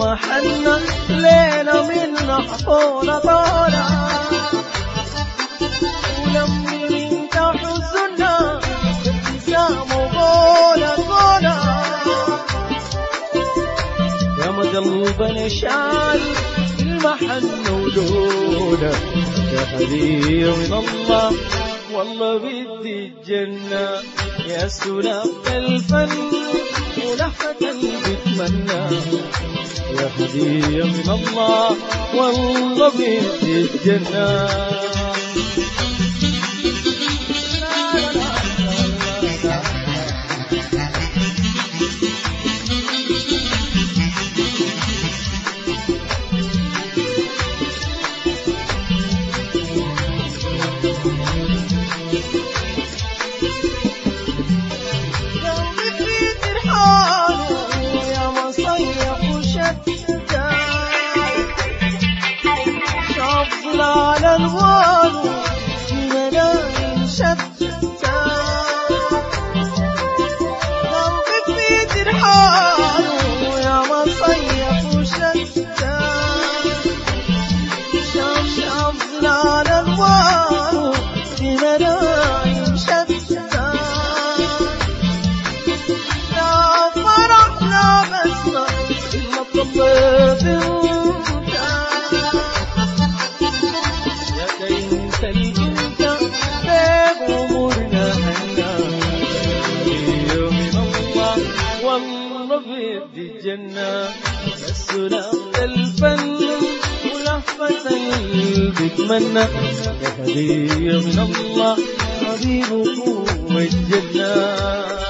ما حنا لينا من حطونا طالع. ولمي من حزننا ابتسام وقولا قولا يا ما قلبنا شال المحن ولولا يا هدية من الله والله بدي الجنة. يا سلام الفن. ولحظة قلبي اتمنى يا هدية من الله والله بدي الجنة. شاف ظلال الله والله بدي الجنة السلام الفن ولهفة قلبي اتمنى يا هدية من الله حبيبكم والجنة.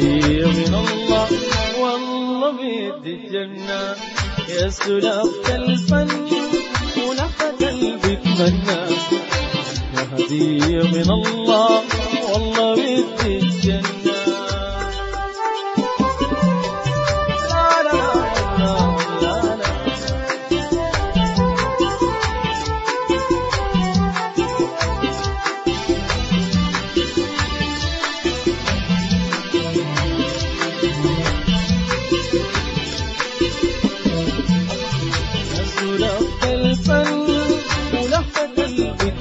هدية من الله. والله بدي الجنة. يا سلافة الفن ولفة قلبي اتمنى هدية من الله. والله بدي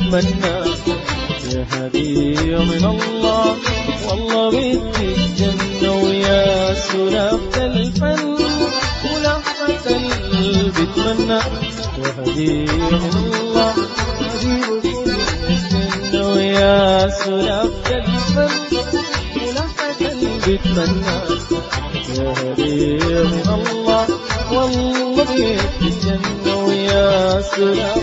اتمنى يا هدية من الله والله بدي الجنة ويا سلافة الفن. ولهفة قلبي اتمنى يا هدية من الله الجنة ويا سلافة الفن. ولهفة قلبي اتمنى يا هدية من الله والله بيت الجنة ويا سلام